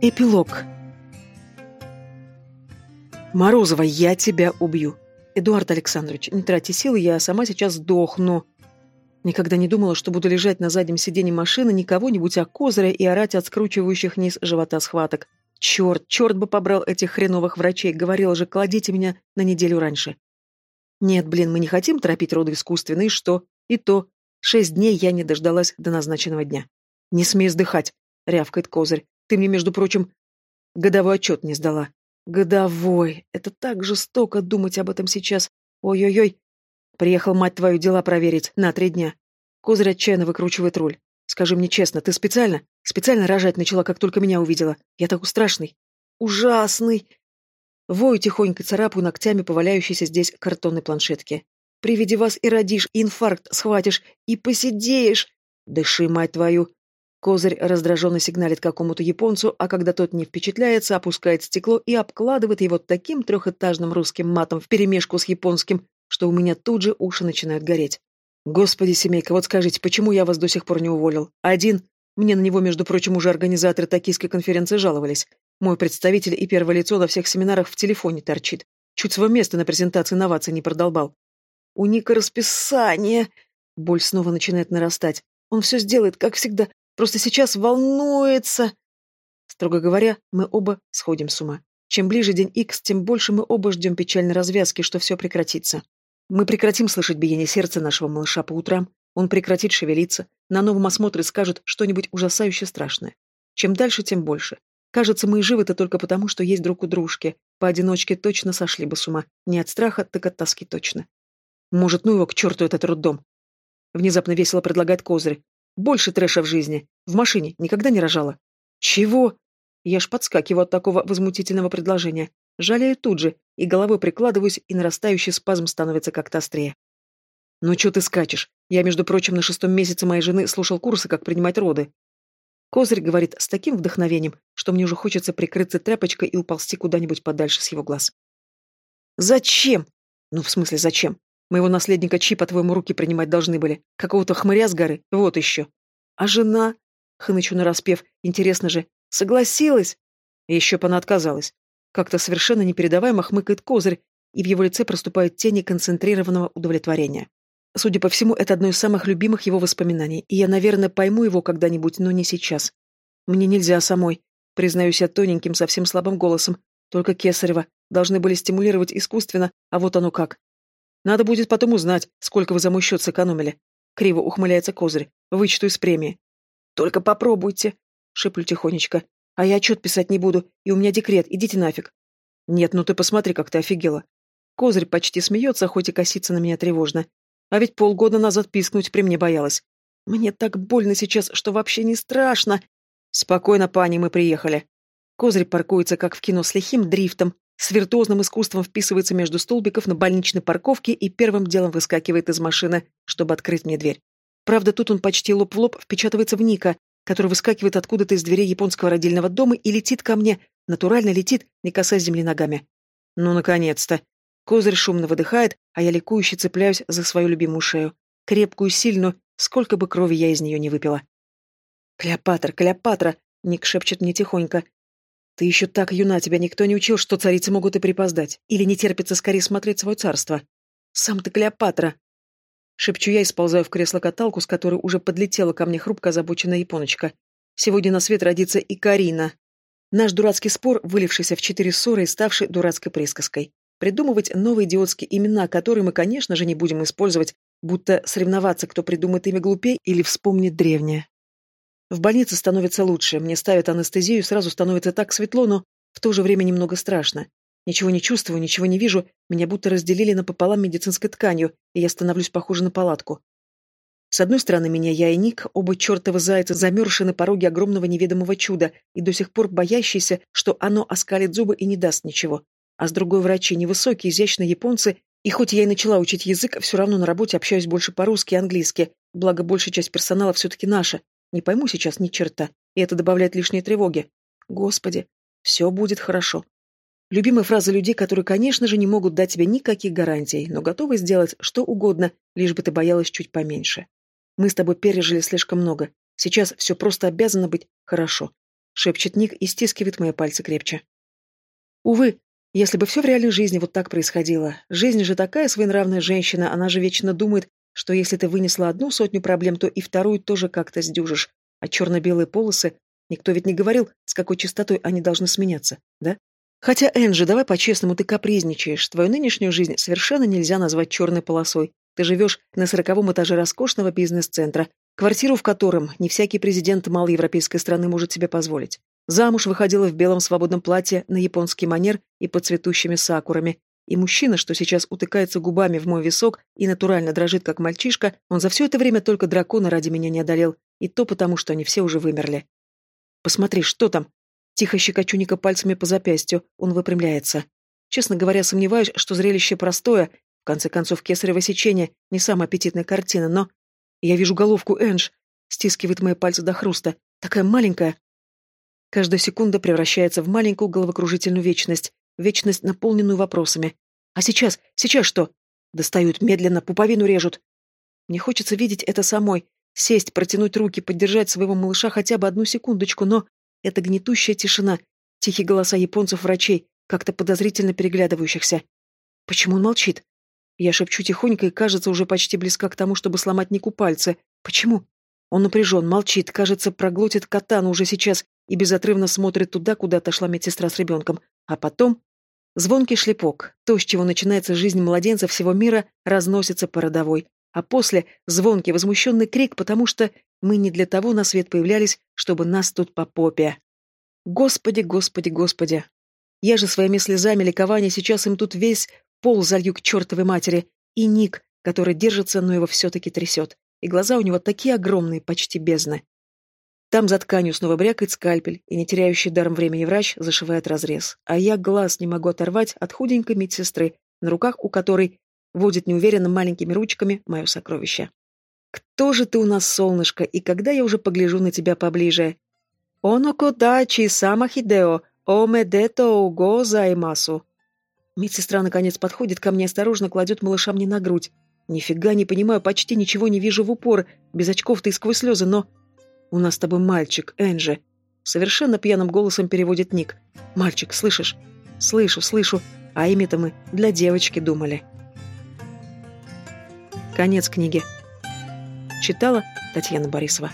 Эпилог. Морозова, я тебя убью. Эдуард Александрович, не трати силы, я сама сейчас сдохну. Никогда не думала, что буду лежать на заднем сиденье машины не кого-нибудь, а и орать от скручивающих низ живота схваток. Черт, черт бы побрал этих хреновых врачей, говорила же, кладите меня на неделю раньше. Нет, блин, мы не хотим торопить роды искусственно, и что? И то. Шесть дней я не дождалась до назначенного дня. Не смей вздыхать, рявкает козырь. Ты мне, между прочим, годовой отчет не сдала. Годовой. Это так жестоко думать об этом сейчас. Ой-ой-ой. Приехал, мать твою, дела проверить. На три дня. Козырь отчаянно выкручивает руль. Скажи мне честно, ты специально? Специально рожать начала, как только меня увидела. Я такой страшный. Ужасный. Вою тихонько царапаю ногтями поваляющейся здесь картонной планшетки. При виде вас и родишь, и инфаркт схватишь, и посидеешь. Дыши, мать твою. Козырь раздраженно сигналит какому-то японцу, а когда тот не впечатляется, опускает стекло и обкладывает его таким трехэтажным русским матом вперемешку с японским, что у меня тут же уши начинают гореть. Господи, семейка, вот скажите, почему я вас до сих пор не уволил? Один. Мне на него, между прочим, уже организаторы токийской конференции жаловались. Мой представитель и первое лицо на всех семинарах в телефоне торчит. Чуть свое место на презентации инноваций не продолбал. У Ника расписание. Боль снова начинает нарастать. Он все сделает, как всегда, Просто сейчас волнуется. Строго говоря, мы оба сходим с ума. Чем ближе день Икс, тем больше мы оба ждем печальной развязки, что все прекратится. Мы прекратим слышать биение сердца нашего малыша по утрам, он прекратит шевелиться, на новом осмотре скажет что-нибудь ужасающе страшное. Чем дальше, тем больше. Кажется, мы живы-то только потому, что есть друг у дружки. Поодиночке точно сошли бы с ума. Не от страха, так от тоски точно. Может, ну его к черту этот роддом. Внезапно весело предлагает Козырь. Больше трэша в жизни. В машине никогда не рожала. Чего? Я ж подскакиваю от такого возмутительного предложения. Жалею тут же, и головой прикладываюсь, и нарастающий спазм становится как-то острее. «Ну чё ты скачешь? Я, между прочим, на шестом месяце моей жены слушал курсы, как принимать роды». Козырь говорит с таким вдохновением, что мне уже хочется прикрыться тряпочкой и уползти куда-нибудь подальше с его глаз. «Зачем?» «Ну, в смысле, зачем? Моего наследника чипа твоему руки принимать должны были. Какого-то хмыря с горы. Вот еще. А жена? Хнычу нараспев. Интересно же. Согласилась? Еще бы она отказалась. Как-то совершенно непередаваемо хмыкает козырь, и в его лице проступают тени концентрированного удовлетворения. Судя по всему, это одно из самых любимых его воспоминаний, и я, наверное, пойму его когда-нибудь, но не сейчас. Мне нельзя самой, признаюсь я тоненьким, совсем слабым голосом. Только Кесарева должны были стимулировать искусственно, а вот оно как. Надо будет потом узнать, сколько вы за мой счет сэкономили. Криво ухмыляется Козырь. Вычту из премии. Только попробуйте, шеплю тихонечко. А я отчет писать не буду, и у меня декрет, идите нафиг. Нет, ну ты посмотри, как ты офигела. Козырь почти смеется, хоть и косится на меня тревожно. А ведь полгода назад пискнуть при мне боялась. Мне так больно сейчас, что вообще не страшно. Спокойно, пани, мы приехали. Козырь паркуется, как в кино, с лихим дрифтом, с виртуозным искусством вписывается между столбиков на больничной парковке и первым делом выскакивает из машины, чтобы открыть мне дверь. Правда, тут он почти лоб в лоб впечатывается в Ника, который выскакивает откуда-то из дверей японского родильного дома и летит ко мне, натурально летит, не касаясь земли ногами. Ну, наконец-то. Козырь шумно выдыхает, а я ликующе цепляюсь за свою любимую шею. Крепкую, сильную, сколько бы крови я из нее не выпила. «Клеопатра, Клеопатра!» — Ник шепчет мне тихонько. Ты еще так юна, тебя никто не учил, что царицы могут и припоздать. Или не терпится скорее смотреть свое царство. Сам ты Клеопатра. Шепчу я и сползаю в кресло-каталку, с которой уже подлетела ко мне хрупко озабоченная японочка. Сегодня на свет родится и Карина. Наш дурацкий спор, вылившийся в четыре ссоры и ставший дурацкой присказкой. Придумывать новые идиотские имена, которые мы, конечно же, не будем использовать, будто соревноваться, кто придумает имя глупей или вспомнит древнее. В больнице становится лучше, мне ставят анестезию, сразу становится так светло, но в то же время немного страшно. Ничего не чувствую, ничего не вижу, меня будто разделили напополам медицинской тканью, и я становлюсь похожа на палатку. С одной стороны меня я и Ник, оба чертова зайца, замерзшие на пороге огромного неведомого чуда, и до сих пор боящиеся, что оно оскалит зубы и не даст ничего. А с другой врачи, невысокие, изящные японцы, и хоть я и начала учить язык, все равно на работе общаюсь больше по-русски и английски, благо большая часть персонала все-таки наша, не пойму сейчас ни черта, и это добавляет лишней тревоги. Господи, все будет хорошо. Любимая фраза людей, которые, конечно же, не могут дать тебе никаких гарантий, но готовы сделать что угодно, лишь бы ты боялась чуть поменьше. Мы с тобой пережили слишком много. Сейчас все просто обязано быть хорошо. шепчет Ник и стискивает мои пальцы крепче. Увы, если бы все в реальной жизни вот так происходило. Жизнь же такая своенравная женщина, она же вечно думает, что если ты вынесла одну сотню проблем, то и вторую тоже как-то сдюжишь. А черно-белые полосы, никто ведь не говорил, с какой частотой они должны сменяться, да? Хотя, Энджи, давай по-честному, ты капризничаешь. Твою нынешнюю жизнь совершенно нельзя назвать черной полосой. Ты живешь на сороковом этаже роскошного бизнес-центра, квартиру в котором не всякий президент малоевропейской страны может себе позволить. Замуж выходила в белом свободном платье на японский манер и под цветущими сакурами. И мужчина, что сейчас утыкается губами в мой висок и натурально дрожит, как мальчишка, он за все это время только дракона ради меня не одолел, и то потому, что они все уже вымерли. «Посмотри, что там?» Тихо щекочу Ника пальцами по запястью, он выпрямляется. Честно говоря, сомневаюсь, что зрелище простое, в конце концов, кесарево сечение — не самая аппетитная картина, но... Я вижу головку Эндж, стискивает мои пальцы до хруста, такая маленькая. Каждая секунда превращается в маленькую головокружительную вечность, вечность, наполненную вопросами. А сейчас, сейчас что? Достают медленно, пуповину режут. Мне хочется видеть это самой, сесть, протянуть руки, поддержать своего малыша хотя бы одну секундочку, но это гнетущая тишина, тихие голоса японцев-врачей, как-то подозрительно переглядывающихся. Почему он молчит? Я шепчу тихонько и, кажется, уже почти близка к тому, чтобы сломать Нику пальцы. Почему? Он напряжен, молчит, кажется, проглотит катану уже сейчас и безотрывно смотрит туда, куда отошла медсестра с ребенком. А потом... Звонкий шлепок, то, с чего начинается жизнь младенца всего мира, разносится по родовой. А после — звонкий возмущенный крик, потому что мы не для того на свет появлялись, чтобы нас тут по попе. Господи, господи, господи. Я же своими слезами ликования сейчас им тут весь пол залью к чертовой матери. И Ник, который держится, но его все-таки трясет. И глаза у него такие огромные, почти бездны. Там за тканью снова брякает скальпель, и не теряющий даром времени врач зашивает разрез. А я глаз не могу оторвать от худенькой медсестры, на руках у которой водит неуверенно маленькими ручками мое сокровище. Кто же ты у нас, солнышко, и когда я уже погляжу на тебя поближе? Оноко дачи сама хидео, омедето го займасу. Медсестра наконец подходит ко мне осторожно кладет малыша мне на грудь. Нифига не понимаю, почти ничего не вижу в упор, без очков-то и сквозь слезы, но... У нас с тобой мальчик, Энджи. Совершенно пьяным голосом переводит Ник. Мальчик, слышишь? Слышу, слышу. А имя-то мы для девочки думали. Конец книги. Читала Татьяна Борисова.